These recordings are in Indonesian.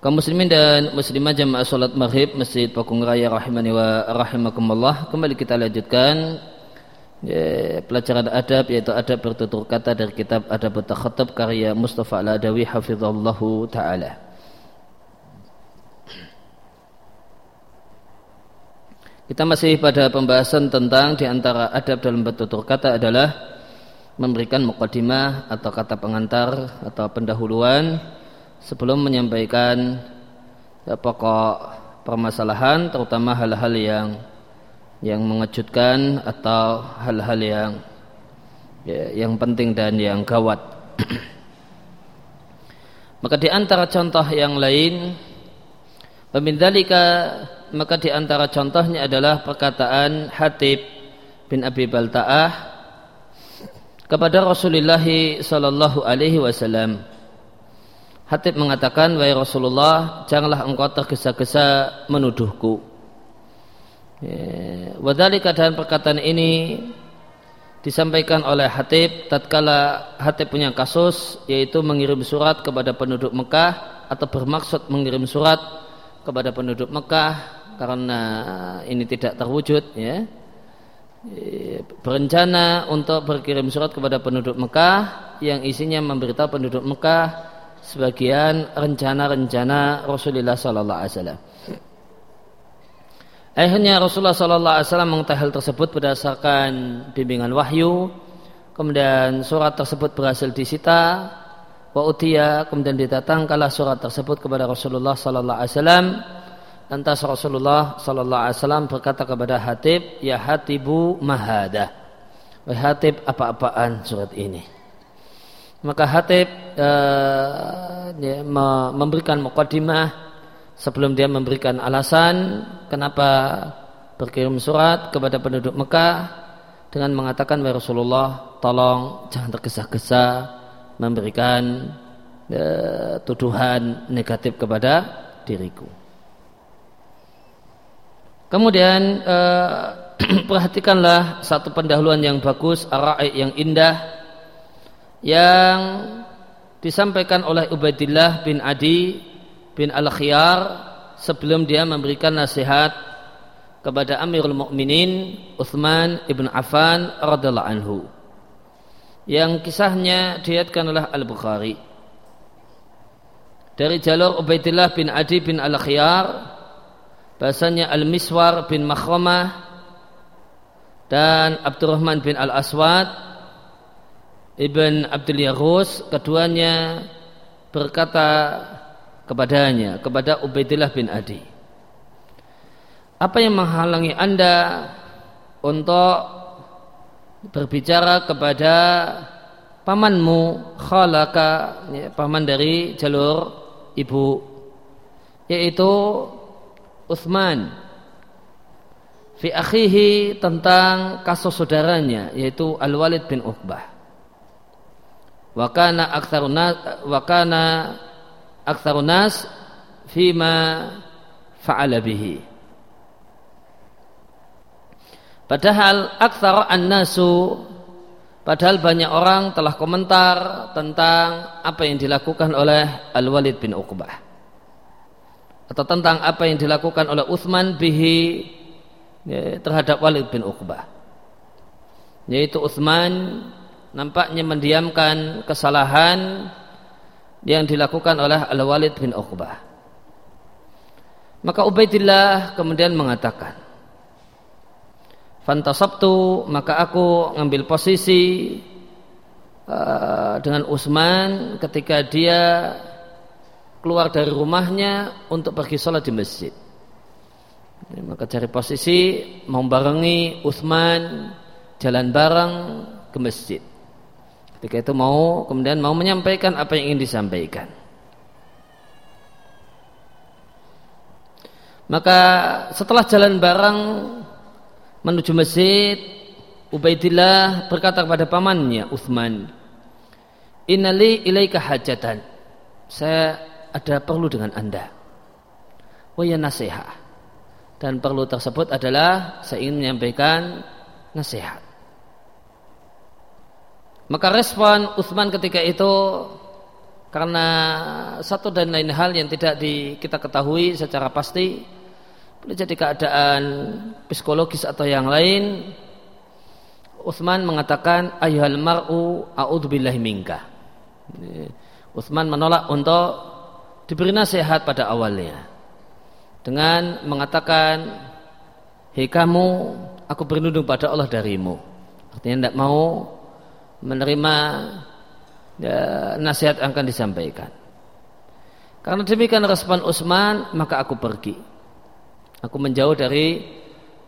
kaum muslimin dan muslimah jamaah salat maghrib Masjid Pakung Raya rahimani wa rahimakumullah. Kembali kita lanjutkan ya, pelajaran adab yaitu adab bertutur kata dari kitab Adab Takhatab karya Mustafa Al-Adawi hafizallahu taala. Kita masih pada pembahasan tentang di antara adab dalam bertutur kata adalah memberikan mukadimah atau kata pengantar atau pendahuluan sebelum menyampaikan ya, pokok permasalahan terutama hal-hal yang yang mengejutkan atau hal-hal yang ya, yang penting dan yang gawat. maka di antara contoh yang lain pemindalika maka di antara contohnya adalah perkataan Hatib bin Abi Balta'ah kepada Rasulullah sallallahu alaihi wasallam Hatib mengatakan, Wahai Rasulullah, janganlah engkau tergesa-gesa menuduhku. Ya, wadali keadaan perkataan ini disampaikan oleh Hatib tatkala Hatib punya kasus yaitu mengirim surat kepada penduduk Mekah atau bermaksud mengirim surat kepada penduduk Mekah karena ini tidak terwujud ya berencana untuk berkirim surat kepada penduduk Mekah yang isinya memberitahu penduduk Mekah sebagian rencana-rencana Rasulullah sallallahu alaihi wasallam. Akhirnya Rasulullah sallallahu alaihi wasallam mengetahui hal tersebut berdasarkan bimbingan wahyu. Kemudian surat tersebut berhasil disita wa utiya kemudian didatangkanlah surat tersebut kepada Rasulullah sallallahu alaihi wasallam. Lantas Rasulullah sallallahu alaihi wasallam berkata kepada Hatib, "Ya Hatibu mahada." Wahai Hatib, apa-apaan surat ini? Maka Hatib uh, ya, memberikan mukadimah sebelum dia memberikan alasan kenapa berkirim surat kepada penduduk Mekah dengan mengatakan wahai Rasulullah tolong jangan tergesa-gesa memberikan uh, tuduhan negatif kepada diriku. Kemudian uh, perhatikanlah satu pendahuluan yang bagus, arai yang indah yang disampaikan oleh Ubaidillah bin Adi bin Al-Khiyar sebelum dia memberikan nasihat kepada Amirul Mukminin Uthman ibn Affan radhiallahu anhu. Yang kisahnya diatkan oleh Al-Bukhari. Dari jalur Ubaidillah bin Adi bin Al-Khiyar bahasanya Al-Miswar bin Makhramah dan Abdurrahman bin Al-Aswad Ibn Abdul Yarus keduanya berkata kepadanya kepada Ubaidillah bin Adi apa yang menghalangi anda untuk berbicara kepada pamanmu khalaka ya, paman dari jalur ibu yaitu Uthman fi akhihi tentang kasus saudaranya yaitu Al-Walid bin Uqbah Wakana aktsarun wakana aktsarun nas fima fa'ala bihi. Padahal aktsar an-nasu padahal banyak orang telah komentar tentang apa yang dilakukan oleh Al-Walid bin Uqbah atau tentang apa yang dilakukan oleh Uthman bihi ya, terhadap Walid bin Uqbah yaitu Uthman nampaknya mendiamkan kesalahan yang dilakukan oleh Al-Walid bin Uqbah. Maka Ubaidillah kemudian mengatakan, Fantasabtu maka aku ngambil posisi uh, dengan Utsman ketika dia keluar dari rumahnya untuk pergi sholat di masjid. Maka cari posisi membarengi Utsman jalan bareng ke masjid. Ketika itu mau kemudian mau menyampaikan apa yang ingin disampaikan. Maka setelah jalan bareng menuju masjid, Ubaidillah berkata kepada pamannya Uthman, Innali ilaika hajatan. Saya ada perlu dengan anda. Waya nasihat. Dan perlu tersebut adalah saya ingin menyampaikan nasihat. Maka respon Uthman ketika itu karena satu dan lain hal yang tidak di, kita ketahui secara pasti boleh jadi keadaan psikologis atau yang lain Uthman mengatakan ayuhal mar'u a'udzubillahi minka. Uthman menolak untuk diberi nasihat pada awalnya dengan mengatakan hei kamu aku berlindung pada Allah darimu. Artinya tidak mau menerima ya, nasihat yang akan disampaikan. Karena demikian respon Utsman, maka aku pergi. Aku menjauh dari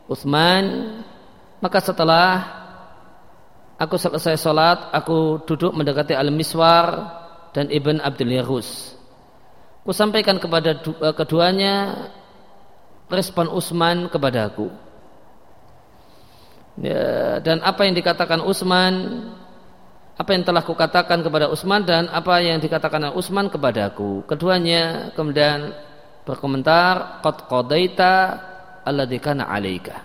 Utsman. Maka setelah aku selesai sholat, aku duduk mendekati Al-Miswar dan Ibn Abdul Yarus. Aku sampaikan kepada eh, keduanya respon Utsman kepadaku. Ya, dan apa yang dikatakan Utsman apa yang telah kukatakan kepada Utsman dan apa yang dikatakan Utsman kepadaku. Keduanya kemudian berkomentar, "Qad qadaita alladzi kana 'alaika."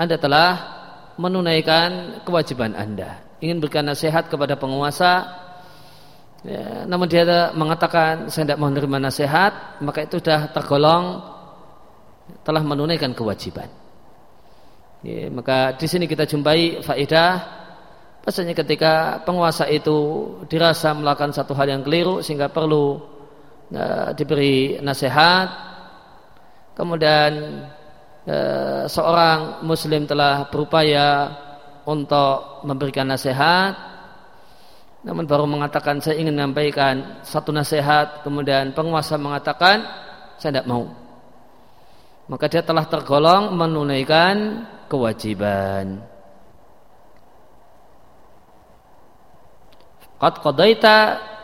Anda telah menunaikan kewajiban Anda. Ingin berikan nasihat kepada penguasa, ya, namun dia mengatakan saya tidak menerima nasihat, maka itu sudah tergolong telah menunaikan kewajiban. Ya, maka di sini kita jumpai faedah Pasalnya ketika penguasa itu dirasa melakukan satu hal yang keliru sehingga perlu uh, diberi nasihat, kemudian uh, seorang muslim telah berupaya untuk memberikan nasihat, namun baru mengatakan saya ingin menyampaikan satu nasihat, kemudian penguasa mengatakan saya tidak mau. Maka dia telah tergolong menunaikan kewajiban. Qad qadaita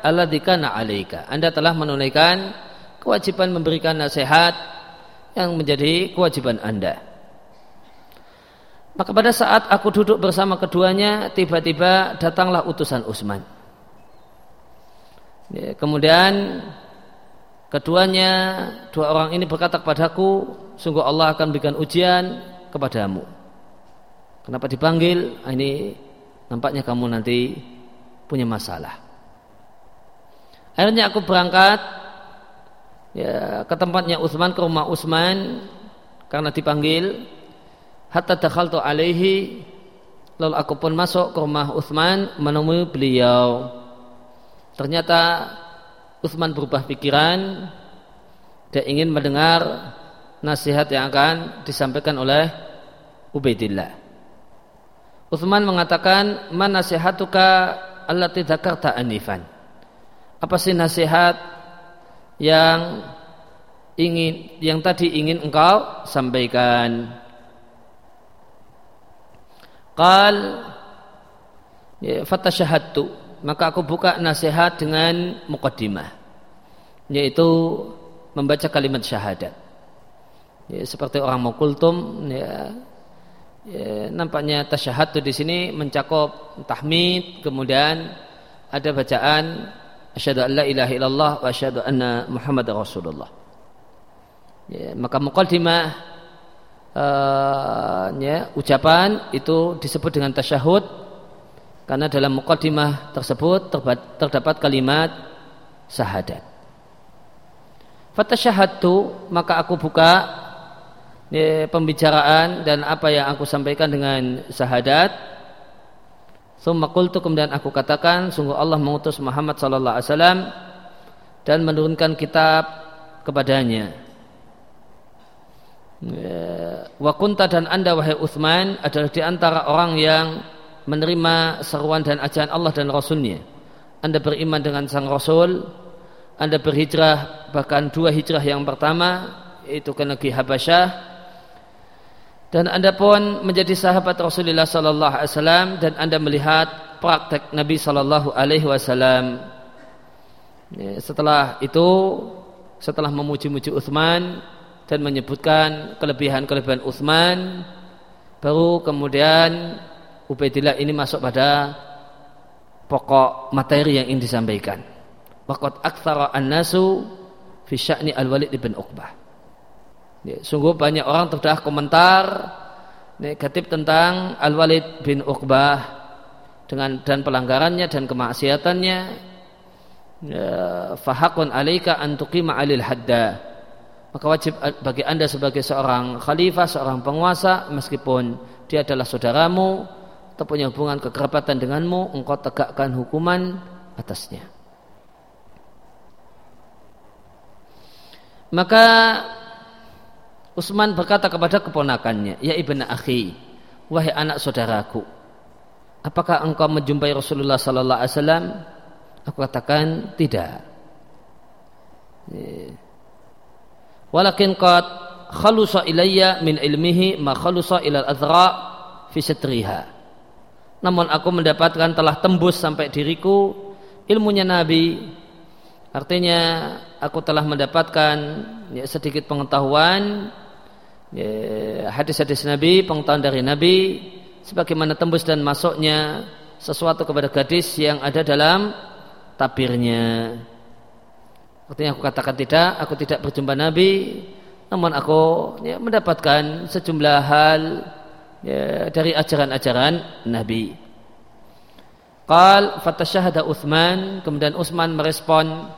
alladzi kana 'alaika. Anda telah menunaikan kewajiban memberikan nasihat yang menjadi kewajiban Anda. Maka pada saat aku duduk bersama keduanya, tiba-tiba datanglah utusan Utsman. Ya, kemudian keduanya, dua orang ini berkata kepadaku, sungguh Allah akan berikan ujian kepadamu. Kenapa dipanggil? Ah, ini nampaknya kamu nanti punya masalah. Akhirnya aku berangkat ya, ke tempatnya Utsman ke rumah Utsman karena dipanggil hatta dakhaltu alaihi lalu aku pun masuk ke rumah Utsman menemui beliau. Ternyata Utsman berubah pikiran dia ingin mendengar nasihat yang akan disampaikan oleh Ubaidillah. Utsman mengatakan, "Man nasihatuka allati dzakarta anifan. Apa sih nasihat yang ingin yang tadi ingin engkau sampaikan? Qal ya, fatasyahadtu maka aku buka nasihat dengan mukaddimah yaitu membaca kalimat syahadat. Ya, seperti orang mau kultum ya, ya, nampaknya tasyahud di sini mencakup tahmid kemudian ada bacaan asyhadu an la ilaha illallah wa asyhadu anna muhammadar rasulullah. Ya, maka muqaddimah uh, ya, ucapan itu disebut dengan tasyahud karena dalam muqaddimah tersebut terdapat kalimat syahadat. Fatasyahadtu maka aku buka ya, pembicaraan dan apa yang aku sampaikan dengan syahadat. Summa qultu kemudian aku katakan sungguh Allah mengutus Muhammad sallallahu alaihi wasallam dan menurunkan kitab kepadanya. Ya, wa kunta dan anda wahai Uthman adalah di antara orang yang menerima seruan dan ajaran Allah dan Rasulnya. Anda beriman dengan sang Rasul, Anda berhijrah bahkan dua hijrah yang pertama yaitu ke negeri Habasyah dan anda pun menjadi sahabat Rasulullah Sallallahu Alaihi Wasallam dan anda melihat praktek Nabi Sallallahu Alaihi Wasallam. Ya, setelah itu, setelah memuji-muji Uthman, dan menyebutkan kelebihan-kelebihan Utsman baru kemudian Ubaidillah ini masuk pada pokok materi yang ingin disampaikan waqad aktsara an-nasu fi sya'ni al-Walid ibn Uqbah ya, sungguh banyak orang terdah komentar negatif tentang Al-Walid bin Uqbah dengan dan pelanggarannya dan kemaksiatannya. Ya, fahakun alaika antuqima alil hadda. Maka wajib bagi anda sebagai seorang khalifah, seorang penguasa meskipun dia adalah saudaramu atau punya hubungan kekerabatan denganmu engkau tegakkan hukuman atasnya. Maka Utsman berkata kepada keponakannya ya ibn akhi wahai anak saudaraku apakah engkau menjumpai Rasulullah sallallahu alaihi wasallam? Aku katakan tidak. Walakin qad khalusa ilayya min ilmihi ma khalusa ilal azra fi satriha namun aku mendapatkan telah tembus sampai diriku ilmunya nabi. Artinya aku telah mendapatkan ya, sedikit pengetahuan hadis-hadis nabi pengetahuan dari nabi sebagaimana tembus dan masuknya sesuatu kepada gadis yang ada dalam tabirnya Artinya aku katakan tidak, aku tidak berjumpa Nabi, namun aku ya, mendapatkan sejumlah hal ya, dari ajaran-ajaran Nabi. Qal fatasyahada Uthman, kemudian Utsman merespon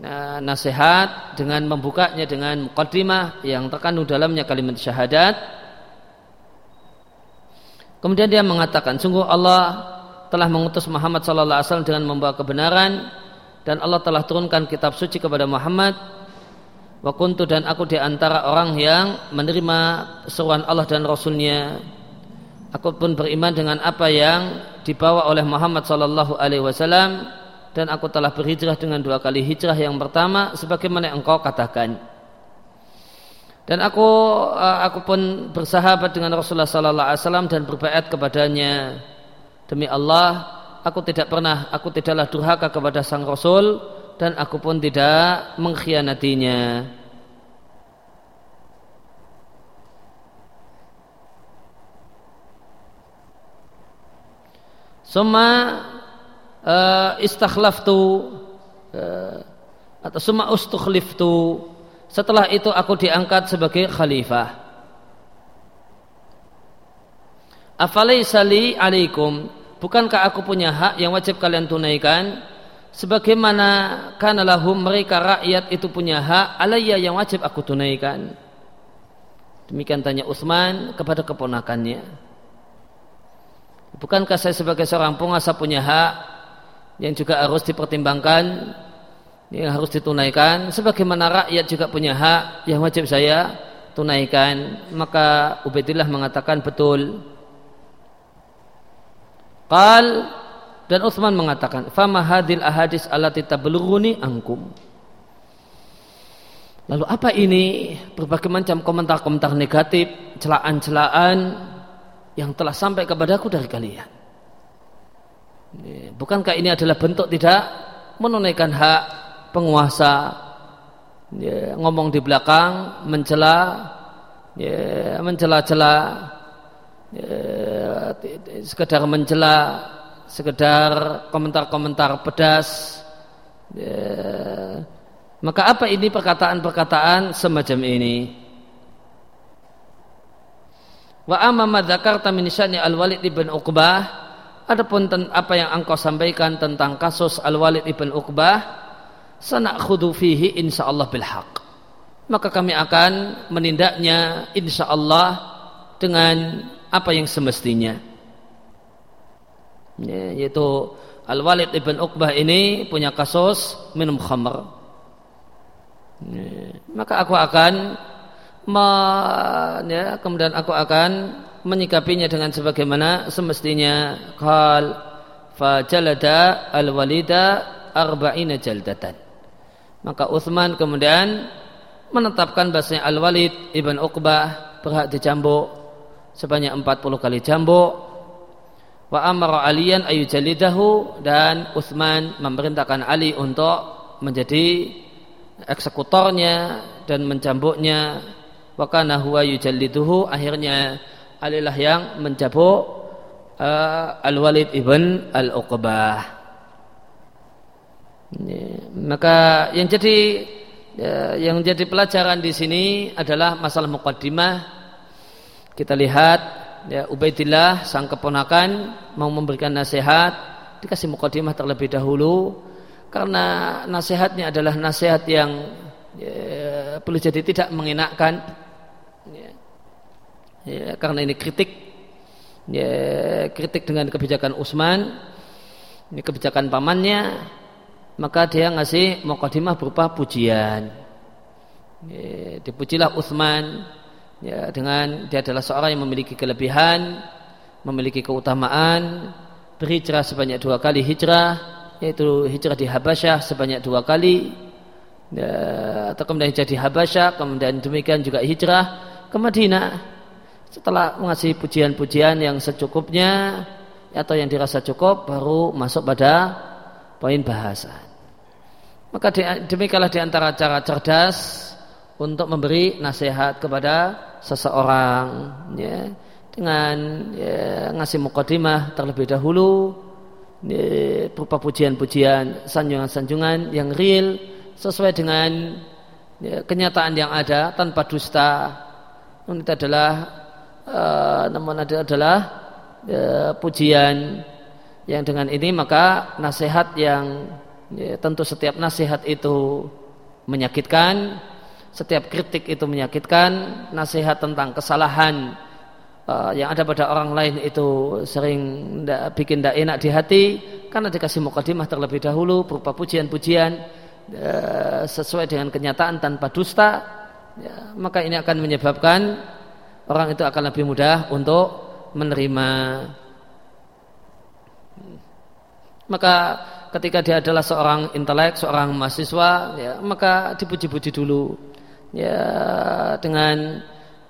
nah, nasihat dengan membukanya dengan muqaddimah yang terkandung dalamnya kalimat syahadat. Kemudian dia mengatakan, sungguh Allah telah mengutus Muhammad sallallahu alaihi wasallam dengan membawa kebenaran dan Allah telah turunkan kitab suci kepada Muhammad. Wa kuntu dan aku di antara orang yang menerima seruan Allah dan Rasulnya. Aku pun beriman dengan apa yang dibawa oleh Muhammad sallallahu alaihi wasallam dan aku telah berhijrah dengan dua kali hijrah. Yang pertama sebagaimana engkau katakan. Dan aku eh, aku pun bersahabat dengan Rasulullah sallallahu alaihi wasallam dan berbaiat kepadanya. Demi Allah aku tidak pernah aku tidaklah durhaka kepada sang rasul dan aku pun tidak mengkhianatinya. Suma uh, istakhlaftu uh, atau suma ustukhliftu setelah itu aku diangkat sebagai khalifah Afalaisa li alaikum Bukankah aku punya hak yang wajib kalian tunaikan? Sebagaimana karena lahum mereka rakyat itu punya hak alayya yang wajib aku tunaikan. Demikian tanya Utsman kepada keponakannya. Bukankah saya sebagai seorang penguasa punya hak yang juga harus dipertimbangkan, yang harus ditunaikan, sebagaimana rakyat juga punya hak yang wajib saya tunaikan. Maka Ubaidillah mengatakan betul. Qal dan Utsman mengatakan, "Fama hadil ahadis allati tablughuni angkum." Lalu apa ini berbagai macam komentar-komentar negatif, celaan-celaan yang telah sampai kepadaku dari kalian? Bukankah ini adalah bentuk tidak menunaikan hak penguasa? Ya, ngomong di belakang, mencela, ya, mencela-cela ya, sekedar mencela, sekedar komentar-komentar pedas. Ya. Maka apa ini perkataan-perkataan semacam ini? Wa amma madzakarta min Al-Walid ibn Uqbah Adapun apa yang engkau sampaikan tentang kasus Al-Walid ibn Uqbah sanakhudu fihi insyaallah bil. Maka kami akan menindaknya insyaallah dengan apa yang semestinya ya, yaitu Al-Walid ibn Uqbah ini punya kasus minum khamr ya, maka aku akan me, ya, kemudian aku akan menyikapinya dengan sebagaimana semestinya. Qal fajalada al-walida arba'ina jaldatan. Maka Uthman kemudian menetapkan bahasanya Al-Walid ibn Uqbah berhak dicambuk sebanyak 40 kali cambuk wa amara aliyan ayu jalidahu dan Utsman memerintahkan Ali untuk menjadi eksekutornya dan mencambuknya. Wakana huwa yujalliduhu akhirnya alilah yang mencabuk uh, Al-Walid ibn Al-Uqbah. Maka yang jadi ya, yang jadi pelajaran di sini adalah masalah mukaddimah kita lihat ya Ubaidillah sang keponakan mau memberikan nasihat. Dikasih mukaddimah terlebih dahulu karena nasihatnya adalah nasihat yang ya, perlu jadi tidak mengenakkan ya, karena ini kritik. Ya, kritik dengan kebijakan Utsman ini kebijakan pamannya. Maka dia ngasih mukadimah berupa pujian. Ya, dipujilah Utsman ya, dengan dia adalah seorang yang memiliki kelebihan memiliki keutamaan berhijrah sebanyak dua kali hijrah yaitu hijrah di Habasyah sebanyak dua kali. Ya, atau kemudian hijrah di Habasyah kemudian demikian juga hijrah ke Madinah setelah mengasih pujian-pujian yang secukupnya atau yang dirasa cukup baru masuk pada poin bahasa. Maka demikianlah di antara cara cerdas untuk memberi nasihat kepada seseorang ya, dengan ya, ngasih mukadimah terlebih dahulu ya, berupa pujian-pujian, sanjungan-sanjungan yang real sesuai dengan ya, kenyataan yang ada tanpa dusta. Ini adalah uh, namun ada adalah uh, pujian yang dengan ini maka nasihat yang ya, tentu setiap nasihat itu menyakitkan setiap kritik itu menyakitkan nasihat tentang kesalahan uh, yang ada pada orang lain itu sering da, bikin tidak enak di hati karena dikasih mukadimah terlebih dahulu berupa pujian-pujian uh, sesuai dengan kenyataan tanpa dusta ya, maka ini akan menyebabkan orang itu akan lebih mudah untuk menerima maka ketika dia adalah seorang intelek, seorang mahasiswa, ya, maka dipuji-puji dulu. Ya, dengan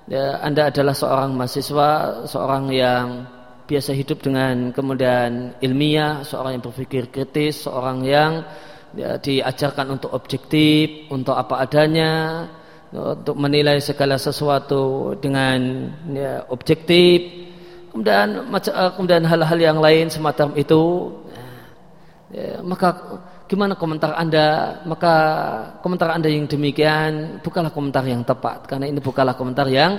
ya, Anda adalah seorang mahasiswa, seorang yang biasa hidup dengan kemudian ilmiah, seorang yang berpikir kritis, seorang yang ya, diajarkan untuk objektif, untuk apa adanya, untuk menilai segala sesuatu dengan ya, objektif. Kemudian eh, kemudian hal-hal yang lain semacam itu. Ya, maka gimana komentar anda? Maka komentar anda yang demikian bukanlah komentar yang tepat karena ini bukanlah komentar yang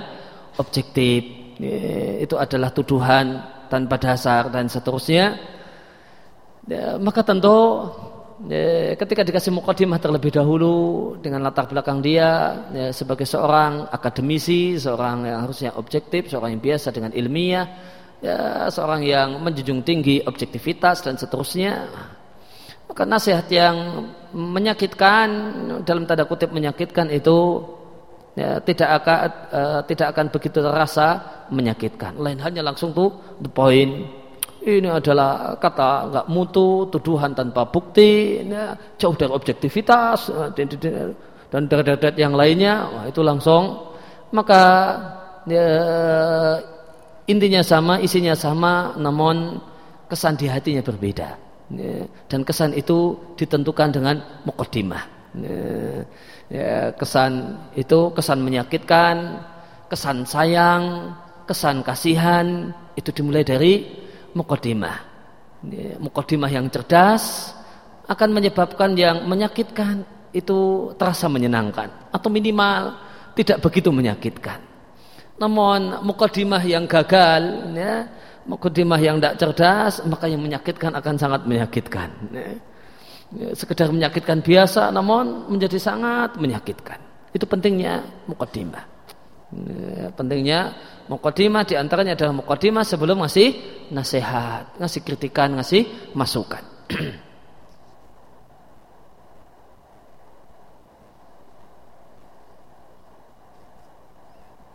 objektif. Ya, itu adalah tuduhan tanpa dasar dan seterusnya. Ya, maka tentu ya, ketika dikasih mukadimah terlebih dahulu dengan latar belakang dia ya, sebagai seorang akademisi, seorang yang harusnya objektif, seorang yang biasa dengan ilmiah, ya, seorang yang menjunjung tinggi objektivitas dan seterusnya. Maka nasihat yang menyakitkan dalam tanda kutip menyakitkan itu ya, tidak akan uh, tidak akan begitu terasa menyakitkan. Lain hanya langsung tuh the point ini adalah kata nggak mutu, tuduhan tanpa bukti, ya, jauh dari objektivitas eh, dan derajat yang lainnya, wah, itu langsung maka ya, intinya sama, isinya sama, namun kesan di hatinya berbeda. Ya, dan kesan itu ditentukan dengan mukaddimah. Ya, ya, kesan itu kesan menyakitkan, kesan sayang, kesan kasihan itu dimulai dari mukaddimah. Mukaddimah yang cerdas akan menyebabkan yang menyakitkan itu terasa menyenangkan atau minimal tidak begitu menyakitkan. Namun mukaddimah yang gagal, ya, mukaddimah yang tidak cerdas, maka yang menyakitkan akan sangat menyakitkan. Ya. Ya, sekedar menyakitkan biasa, namun menjadi sangat menyakitkan. Itu pentingnya mukaddimah. Ya, pentingnya Muqaddimah di antaranya adalah muqaddimah sebelum ngasih nasihat, ngasih kritikan, ngasih masukan.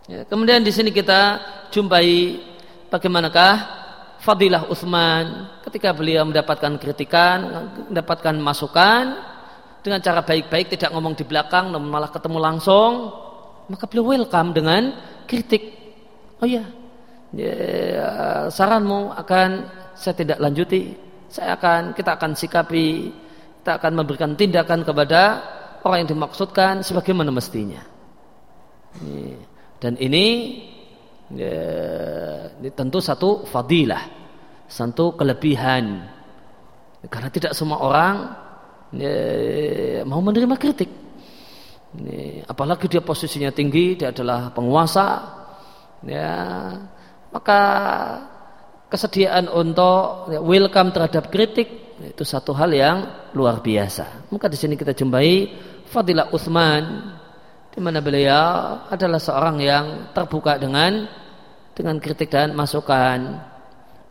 ya, kemudian di sini kita jumpai bagaimanakah fadilah Utsman ketika beliau mendapatkan kritikan, mendapatkan masukan dengan cara baik-baik tidak ngomong di belakang namun malah ketemu langsung maka beliau welcome dengan kritik oh ya, saranmu akan saya tidak lanjuti saya akan kita akan sikapi kita akan memberikan tindakan kepada orang yang dimaksudkan sebagaimana mestinya Dan ini, ya, ini tentu satu fadilah, satu kelebihan. Karena tidak semua orang ya, mau menerima kritik. Ini, apalagi dia posisinya tinggi, dia adalah penguasa, ya maka kesediaan untuk ya, welcome terhadap kritik itu satu hal yang luar biasa. Maka di sini kita jumpai Fadilah Utsman di mana beliau adalah seorang yang terbuka dengan dengan kritik dan masukan.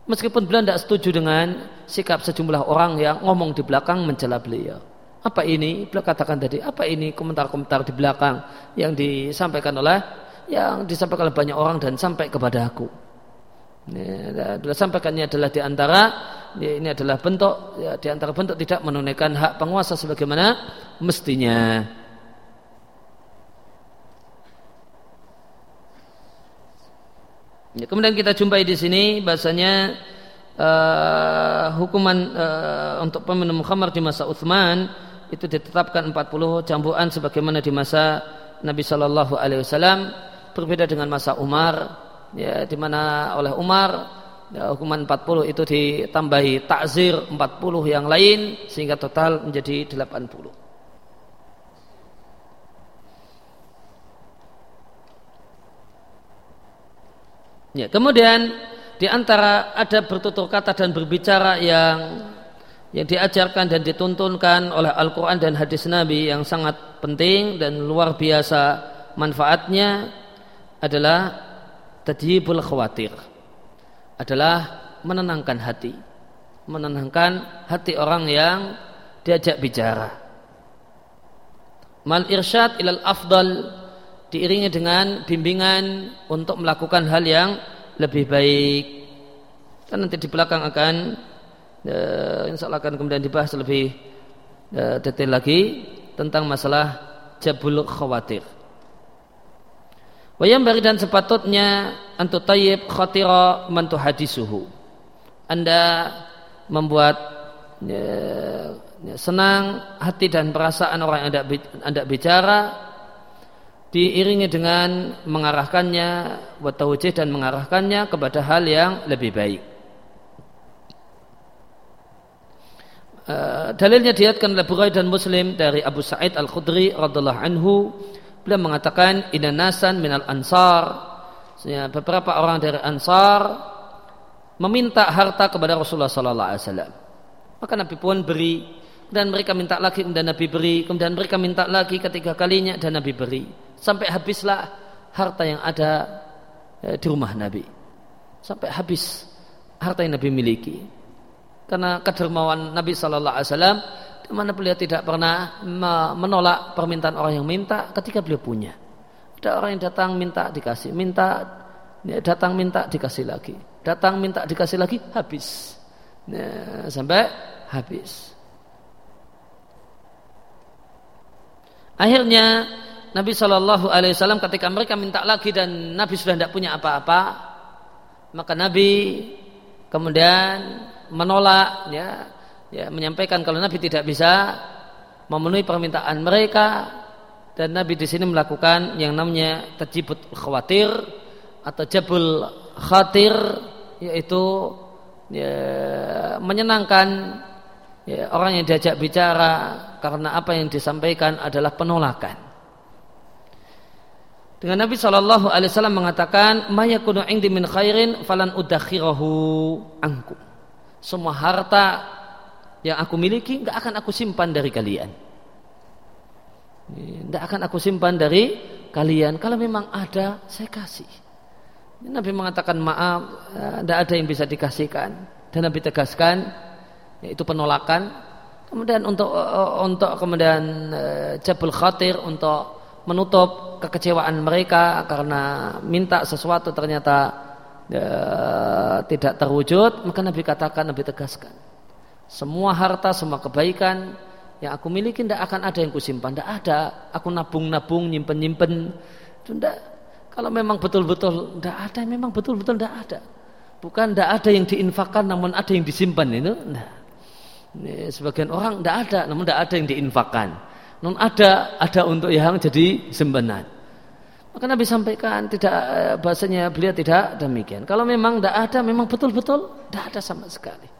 Meskipun beliau tidak setuju dengan sikap sejumlah orang yang ngomong di belakang mencela beliau. Apa ini? Beliau katakan tadi, apa ini komentar-komentar di belakang yang disampaikan oleh yang disampaikan oleh banyak orang dan sampai kepada aku. Adalah sampaikannya adalah di antara ini adalah bentuk ya, di antara bentuk tidak menunaikan hak penguasa sebagaimana mestinya. Ya, kemudian kita jumpai di sini bahasanya uh, hukuman uh, untuk peminum khamar di masa Utsman itu ditetapkan 40 cambukan sebagaimana di masa Nabi Shallallahu Alaihi Wasallam berbeda dengan masa Umar ya di mana oleh Umar ya, hukuman 40 itu ditambahi takzir 40 yang lain sehingga total menjadi 80. Ya, kemudian di antara ada bertutur kata dan berbicara yang yang diajarkan dan dituntunkan oleh Al-Quran dan hadis Nabi yang sangat penting dan luar biasa manfaatnya adalah tadhibul khawatir. Adalah menenangkan hati. Menenangkan hati orang yang diajak bicara. Mal irsyad ilal afdal diiringi dengan bimbingan untuk melakukan hal yang lebih baik. Dan nanti di belakang akan ya, insya Allah akan kemudian dibahas lebih ya, detail lagi tentang masalah jabul khawatir Wayam bari dan sepatutnya antu tayyib khatira mantu hadisuhu. Anda membuat ya, senang hati dan perasaan orang yang anda, anda bicara diiringi dengan mengarahkannya watawujih dan mengarahkannya kepada hal yang lebih baik. Uh, dalilnya diatkan oleh Bukhari dan Muslim dari Abu Sa'id Al-Khudri radhiallahu anhu. Beliau mengatakan inna nasan minal ansar. Beberapa orang dari ansar meminta harta kepada Rasulullah sallallahu alaihi wasallam. Maka Nabi pun beri dan mereka minta lagi dan Nabi beri kemudian mereka minta lagi ketiga kalinya dan Nabi beri. Sampai habislah harta yang ada eh, di rumah Nabi. Sampai habis harta yang Nabi miliki karena kedermawan Nabi sallallahu alaihi wasallam mana beliau tidak pernah menolak permintaan orang yang minta ketika beliau punya. Ada orang yang datang minta dikasih, minta ya, datang minta dikasih lagi, datang minta dikasih lagi habis, ya, sampai habis. Akhirnya Nabi Shallallahu Alaihi Wasallam ketika mereka minta lagi dan Nabi sudah tidak punya apa-apa, maka Nabi kemudian menolak ya ya, menyampaikan kalau Nabi tidak bisa memenuhi permintaan mereka dan Nabi di sini melakukan yang namanya tajibut khawatir atau jabul khatir yaitu ya, menyenangkan ya, orang yang diajak bicara karena apa yang disampaikan adalah penolakan. Dengan Nabi Shallallahu Alaihi Wasallam mengatakan, "Mayakunu indi min khairin falan udakhirahu angku." Semua harta yang aku miliki nggak akan aku simpan dari kalian. Tidak akan aku simpan dari kalian. Kalau memang ada, saya kasih. Nabi mengatakan maaf, tidak ada yang bisa dikasihkan. Dan Nabi tegaskan, yaitu penolakan. Kemudian untuk untuk kemudian eh, jabul khatir untuk menutup kekecewaan mereka karena minta sesuatu ternyata ya, tidak terwujud, maka Nabi katakan, Nabi tegaskan semua harta, semua kebaikan yang aku miliki tidak akan ada yang kusimpan. Tidak ada. Aku nabung-nabung, nyimpen-nyimpen. Itu tidak. Kalau memang betul-betul tidak ada, memang betul-betul tidak ada. Bukan tidak ada yang diinfakkan, namun ada yang disimpan itu. Nah. Ini sebagian orang tidak ada, namun tidak ada yang diinfakkan. Namun ada, ada untuk yang jadi simpenan. Maka Nabi sampaikan tidak eh, bahasanya beliau tidak demikian. Kalau memang tidak ada, memang betul-betul tidak ada sama sekali.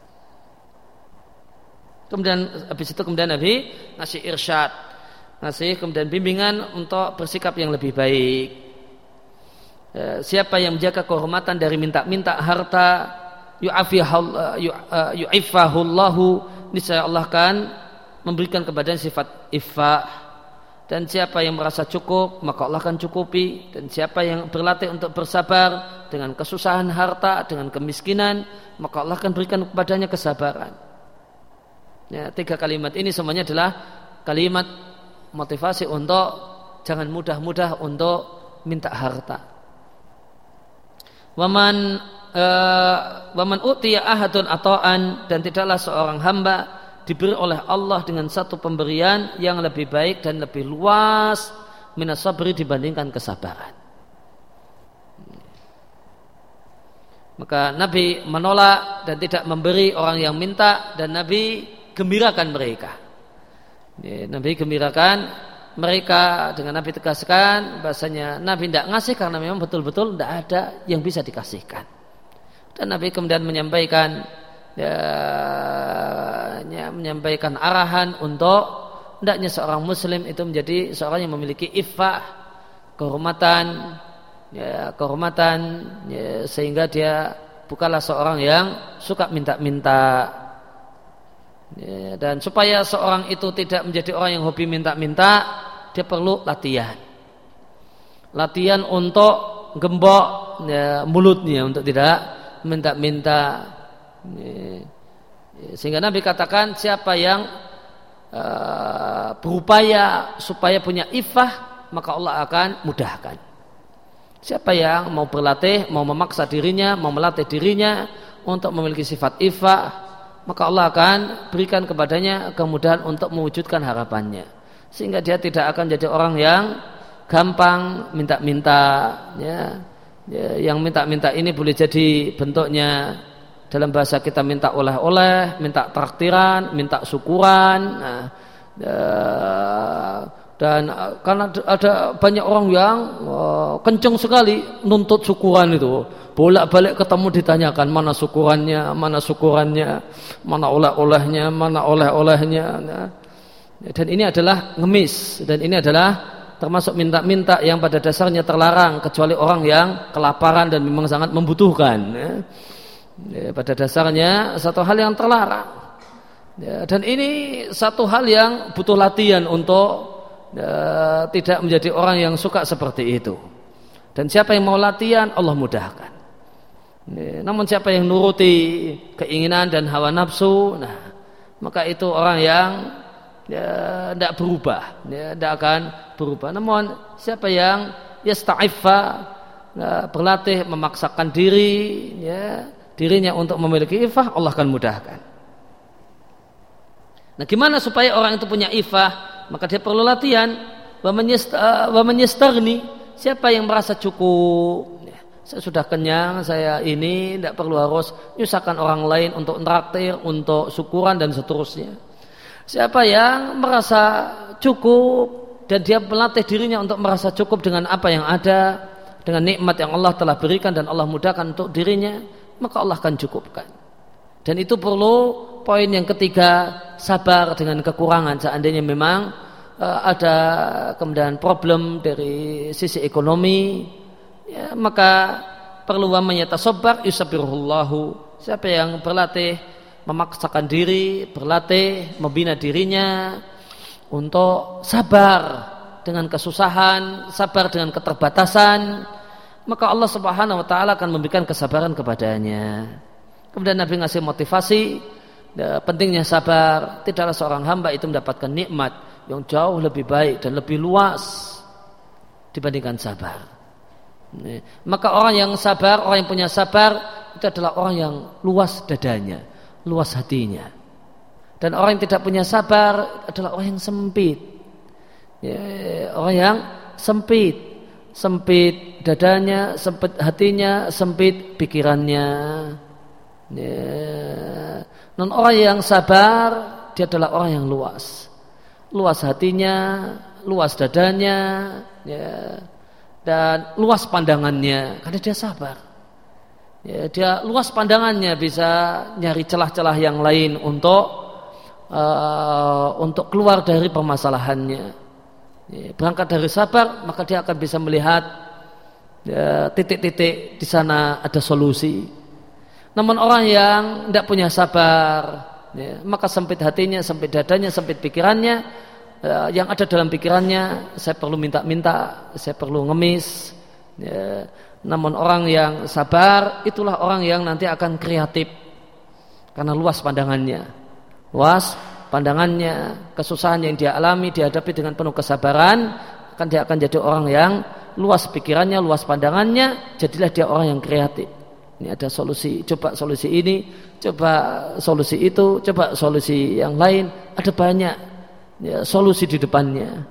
Kemudian habis itu kemudian Nabi ngasih irsyad, ngasih kemudian bimbingan untuk bersikap yang lebih baik. Eh, siapa yang menjaga kehormatan dari minta-minta harta, yu'ifahullahu, niscaya Allah kan memberikan kepada sifat iffah dan siapa yang merasa cukup maka Allah akan cukupi. Dan siapa yang berlatih untuk bersabar dengan kesusahan harta dengan kemiskinan maka Allah akan berikan kepadanya kesabaran. Ya, tiga kalimat. Ini semuanya adalah kalimat motivasi untuk jangan mudah-mudah untuk minta harta. Waman uh, waman utiya ahadun atauan dan tidaklah seorang hamba diberi oleh Allah dengan satu pemberian yang lebih baik dan lebih luas minas sabri dibandingkan kesabaran. Maka Nabi menolak dan tidak memberi orang yang minta dan Nabi gembirakan mereka. Nabi gembirakan mereka dengan Nabi tegaskan bahasanya Nabi tidak ngasih karena memang betul-betul tidak ada yang bisa dikasihkan. Dan Nabi kemudian menyampaikan ya, ya, menyampaikan arahan untuk hendaknya seorang muslim itu menjadi seorang yang memiliki iffah kehormatan ya, kehormatan ya, sehingga dia bukanlah seorang yang suka minta-minta. Ya, dan supaya seorang itu tidak menjadi orang yang hobi minta-minta dia perlu latihan. Latihan untuk gembok ya, mulutnya untuk tidak minta-minta sehingga Nabi katakan siapa yang uh, berupaya supaya punya ifah maka Allah akan mudahkan. Siapa yang mau berlatih, mau memaksa dirinya, mau melatih dirinya untuk memiliki sifat ifah, maka Allah akan berikan kepadanya kemudahan untuk mewujudkan harapannya. Sehingga dia tidak akan jadi orang yang gampang minta-minta, ya. ya yang minta-minta ini boleh jadi bentuknya dalam bahasa kita minta oleh-oleh, minta traktiran, minta syukuran. Nah, ya, dan eh, karena ada banyak orang yang uh, kenceng sekali nuntut syukuran itu. Bolak-balik ketemu ditanyakan mana syukurannya, mana syukurannya, mana oleh-olehnya, mana oleh-olehnya. Nah, dan ini adalah ngemis dan ini adalah termasuk minta-minta yang pada dasarnya terlarang kecuali orang yang kelaparan dan memang sangat membutuhkan. Ya ya, pada dasarnya satu hal yang terlarang. Ya, dan ini satu hal yang butuh latihan untuk ya, tidak menjadi orang yang suka seperti itu. Dan siapa yang mau latihan Allah mudahkan. Ya, namun siapa yang nuruti keinginan dan hawa nafsu nah maka itu orang yang ya tidak berubah. Ya tidak akan berubah. Namun siapa yang yasta'iffa ya, berlatih memaksakan diri ya dirinya untuk memiliki ifah, Allah akan mudahkan. Nah, gimana supaya orang itu punya ifah? Maka dia perlu latihan. Wa menyestarni. Siapa yang merasa cukup? Ya, saya sudah kenyang, saya ini tidak perlu harus nyusahkan orang lain untuk neraktir, untuk syukuran dan seterusnya. Siapa yang merasa cukup dan dia melatih dirinya untuk merasa cukup dengan apa yang ada, dengan nikmat yang Allah telah berikan dan Allah mudahkan untuk dirinya, maka Allah akan cukupkan. Dan itu perlu poin yang ketiga sabar dengan kekurangan seandainya memang uh, ada kemudian problem dari sisi ekonomi ya, maka perlu menyata sobar yusabirullahu siapa yang berlatih memaksakan diri berlatih membina dirinya untuk sabar dengan kesusahan sabar dengan keterbatasan maka Allah Subhanahu wa taala akan memberikan kesabaran kepadanya. Kemudian Nabi ngasih motivasi ya, pentingnya sabar. Tidaklah seorang hamba itu mendapatkan nikmat yang jauh lebih baik dan lebih luas dibandingkan sabar. Maka orang yang sabar, orang yang punya sabar itu adalah orang yang luas dadanya, luas hatinya. Dan orang yang tidak punya sabar adalah orang yang sempit. Ya, orang yang sempit sempit dadanya, sempit hatinya, sempit pikirannya. Ya. Non orang yang sabar dia adalah orang yang luas, luas hatinya, luas dadanya, ya. dan luas pandangannya karena dia sabar. Ya, dia luas pandangannya bisa nyari celah-celah yang lain untuk uh, untuk keluar dari permasalahannya. Ya, berangkat dari sabar maka dia akan bisa melihat ya, titik-titik ya, di sana ada solusi. Namun orang yang tidak punya sabar, ya, maka sempit hatinya, sempit dadanya, sempit pikirannya, uh, yang ada dalam pikirannya saya perlu minta-minta, saya perlu ngemis. Ya. Namun orang yang sabar itulah orang yang nanti akan kreatif karena luas pandangannya, luas pandangannya, kesusahan yang dia alami dihadapi dengan penuh kesabaran, akan dia akan jadi orang yang luas pikirannya, luas pandangannya, jadilah dia orang yang kreatif. Ini ada solusi, coba solusi ini, coba solusi itu, coba solusi yang lain, ada banyak ya, solusi di depannya,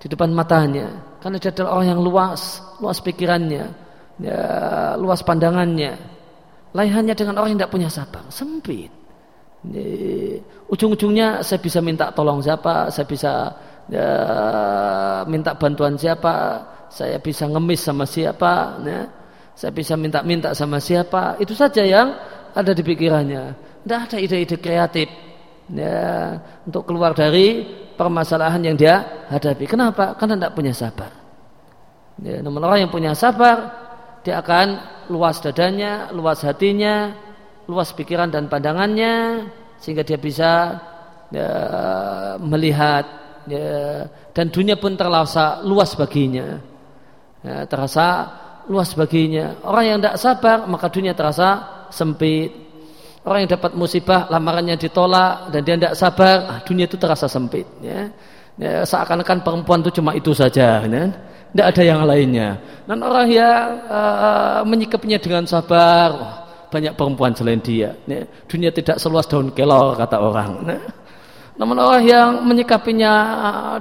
di depan matanya. Karena dia adalah orang yang luas, luas pikirannya, ya, luas pandangannya. Lain hanya dengan orang yang tidak punya sabar, sempit. Ujung-ujungnya saya bisa minta tolong siapa, saya bisa ya, minta bantuan siapa, saya bisa ngemis sama siapa, ya, saya bisa minta-minta sama siapa. Itu saja yang ada di pikirannya. Tidak ada ide-ide kreatif ya, untuk keluar dari permasalahan yang dia hadapi. Kenapa? Karena tidak punya sabar. Ya, namun orang yang punya sabar, dia akan luas dadanya, luas hatinya, luas pikiran dan pandangannya, sehingga dia bisa ya, melihat ya, dan dunia pun terasa luas baginya. Ya, terasa luas baginya. Orang yang tidak sabar, maka dunia terasa sempit. Orang yang dapat musibah, lamarannya ditolak dan dia tidak sabar, ah, dunia itu terasa sempit. Ya. Ya, seakan-akan perempuan itu cuma itu saja, ya. tidak ada yang lainnya. Dan orang yang uh, menyikapinya dengan sabar, oh, banyak perempuan selain dia. Dunia tidak seluas daun kelor kata orang. Namun orang yang menyikapinya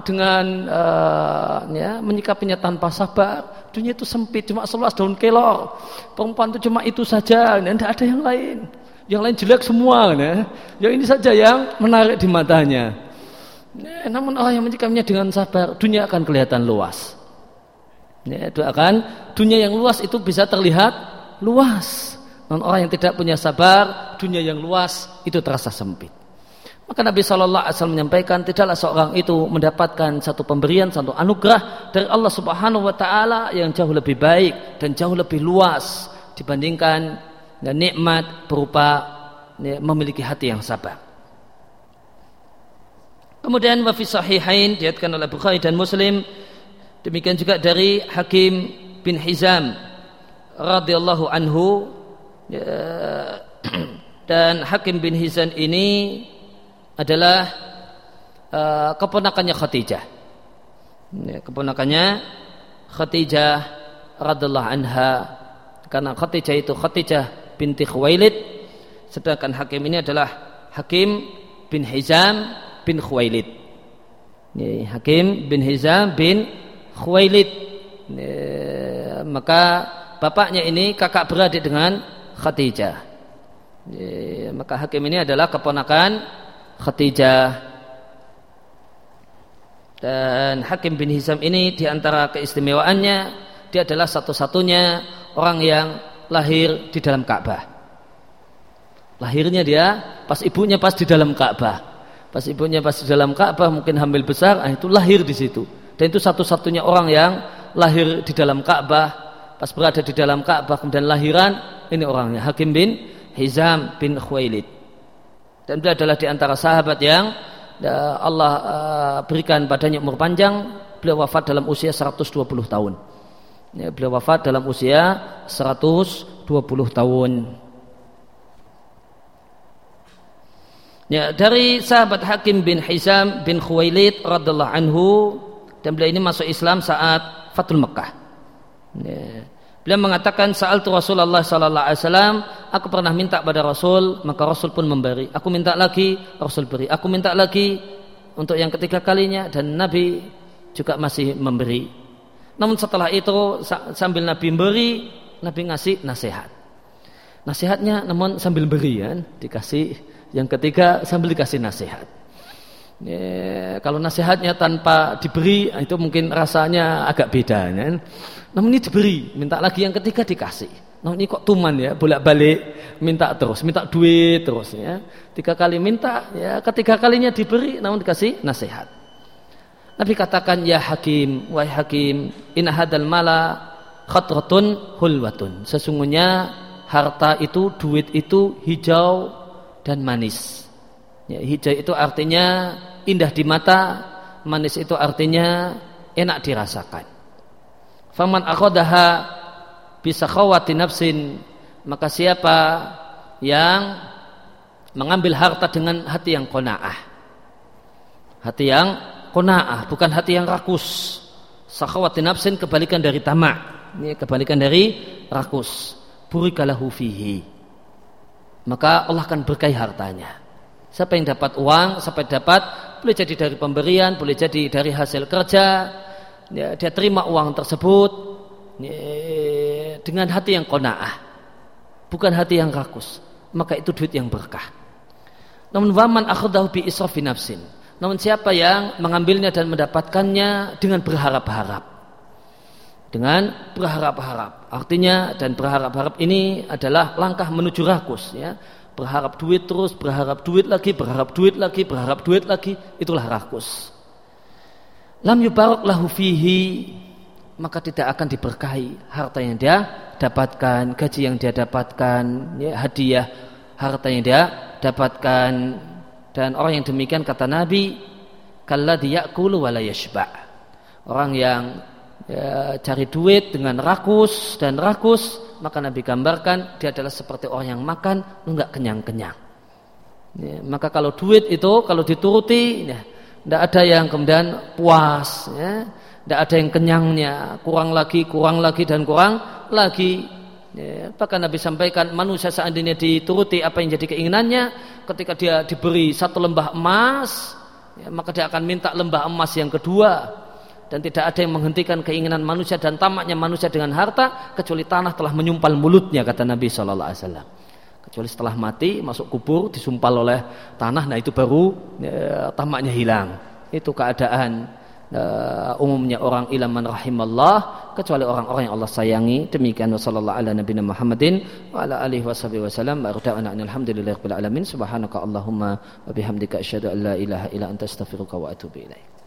dengan uh, ya, menyikapinya tanpa sabar, dunia itu sempit, cuma seluas daun kelor. Perempuan itu cuma itu saja, tidak ada yang lain yang lain jelek semua ya. Yang ini saja yang menarik di matanya. Ya, namun orang yang menyikapinya dengan sabar, dunia akan kelihatan luas. Ya, itu akan dunia yang luas itu bisa terlihat luas. Namun orang yang tidak punya sabar, dunia yang luas itu terasa sempit. Maka Nabi Shallallahu Alaihi Wasallam menyampaikan tidaklah seorang itu mendapatkan satu pemberian, satu anugerah dari Allah Subhanahu Wa Taala yang jauh lebih baik dan jauh lebih luas dibandingkan dan nikmat berupa ya, memiliki hati yang sabar. Kemudian wafi sahihain diatkan oleh Bukhari dan Muslim demikian juga dari Hakim bin Hizam radhiyallahu anhu ya, dan Hakim bin Hizam ini adalah uh, keponakannya Khadijah. Ya, keponakannya Khadijah radhiyallahu anha. Karena Khadijah itu Khadijah binti Khuwailid sedangkan hakim ini adalah Hakim bin Hizam bin Khuwailid. Ini Hakim bin Hizam bin Khuwailid. Ini, maka bapaknya ini kakak beradik dengan Khadijah maka Hakim ini adalah keponakan Khadijah dan Hakim bin Hizam ini di antara keistimewaannya dia adalah satu-satunya orang yang lahir di dalam Ka'bah. Lahirnya dia pas ibunya pas di dalam Ka'bah. Pas ibunya pas di dalam Ka'bah mungkin hamil besar, ah itu lahir di situ. Dan itu satu-satunya orang yang lahir di dalam Ka'bah, pas berada di dalam Ka'bah kemudian lahiran, ini orangnya Hakim bin Hizam bin Khuwailid. Dan dia adalah di antara sahabat yang ya, Allah uh, berikan badannya umur panjang, beliau wafat dalam usia 120 tahun. Ya, beliau wafat dalam usia 120 tahun. Ya, dari sahabat Hakim bin Hizam bin Khuwailid radhiallahu anhu dan beliau ini masuk Islam saat Fatul Mekah. Ya. Beliau mengatakan saat Rasulullah sallallahu alaihi wasallam, aku pernah minta pada Rasul, maka Rasul pun memberi. Aku minta lagi, Rasul beri. Aku minta lagi untuk yang ketiga kalinya dan Nabi juga masih memberi. Namun setelah itu sambil Nabi beri, Nabi ngasih nasihat. Nasihatnya namun sambil beri ya, dikasih yang ketiga sambil dikasih nasihat. Ya, kalau nasihatnya tanpa diberi itu mungkin rasanya agak beda. Ya. Namun ini diberi, minta lagi yang ketiga dikasih. Nah ini kok tuman ya, bolak-balik minta terus, minta duit terus ya. Tiga kali minta, ya ketiga kalinya diberi, namun dikasih nasihat. Nabi katakan ya hakim, wahai hakim, in hadal mala khatratun hulwatun. Sesungguhnya harta itu, duit itu hijau dan manis. Ya, hijau itu artinya indah di mata, manis itu artinya enak dirasakan. Faman akhadaha bisa khawati nafsin maka siapa yang mengambil harta dengan hati yang kona'ah hati yang kona'ah bukan hati yang rakus. Sakhawati nafsin kebalikan dari tamak ini kebalikan dari rakus. Burikalahu fihi. Maka Allah akan berkahi hartanya siapa yang dapat uang siapa yang dapat boleh jadi dari pemberian boleh jadi dari hasil kerja. Ya, dia terima uang tersebut ya, dengan hati yang kona'ah bukan hati yang rakus. Maka itu duit yang berkah. Namun waman akhdahu bi israfi nafsin. Namun siapa yang mengambilnya dan mendapatkannya dengan berharap-harap. Dengan berharap-harap. Artinya dan berharap-harap ini adalah langkah menuju rakus ya berharap duit terus berharap duit lagi berharap duit lagi berharap duit lagi itulah rakus. Lam yubarak lahu fihi maka tidak akan diberkahi harta yang dia dapatkan gaji yang dia dapatkan ya, hadiah harta yang dia dapatkan. Dan orang yang demikian kata Nabi diyakulu wala yashba. Orang yang ya, cari duit dengan rakus dan rakus maka Nabi gambarkan dia adalah seperti orang yang makan enggak kenyang-kenyang ya, maka kalau duit itu kalau dituruti ya, tidak ada yang kemudian puas, ya. Tidak ada yang kenyangnya, kurang lagi, kurang lagi dan kurang lagi. Ya, bahkan Nabi sampaikan manusia seandainya dituruti apa yang jadi keinginannya, ketika dia diberi satu lembah emas, ya, maka dia akan minta lembah emas yang kedua. Dan tidak ada yang menghentikan keinginan manusia dan tamaknya manusia dengan harta kecuali tanah telah menyumpal mulutnya kata Nabi Shallallahu Alaihi Wasallam. Kecuali setelah mati masuk kubur disumpal oleh tanah nah itu baru ya, tamaknya hilang. Itu keadaan uh, umumnya orang ilaman rahimallah kecuali orang-orang yang Allah sayangi. Demikian wasallallahu ala nabiyina Muhammadin wa ala alihi wasallam wa da'wana alhamdulillahi rabbil alamin. Subhanaka allahumma wa bihamdika asyhadu an la ilaha illa anta astaghfiruka wa atubu ilaik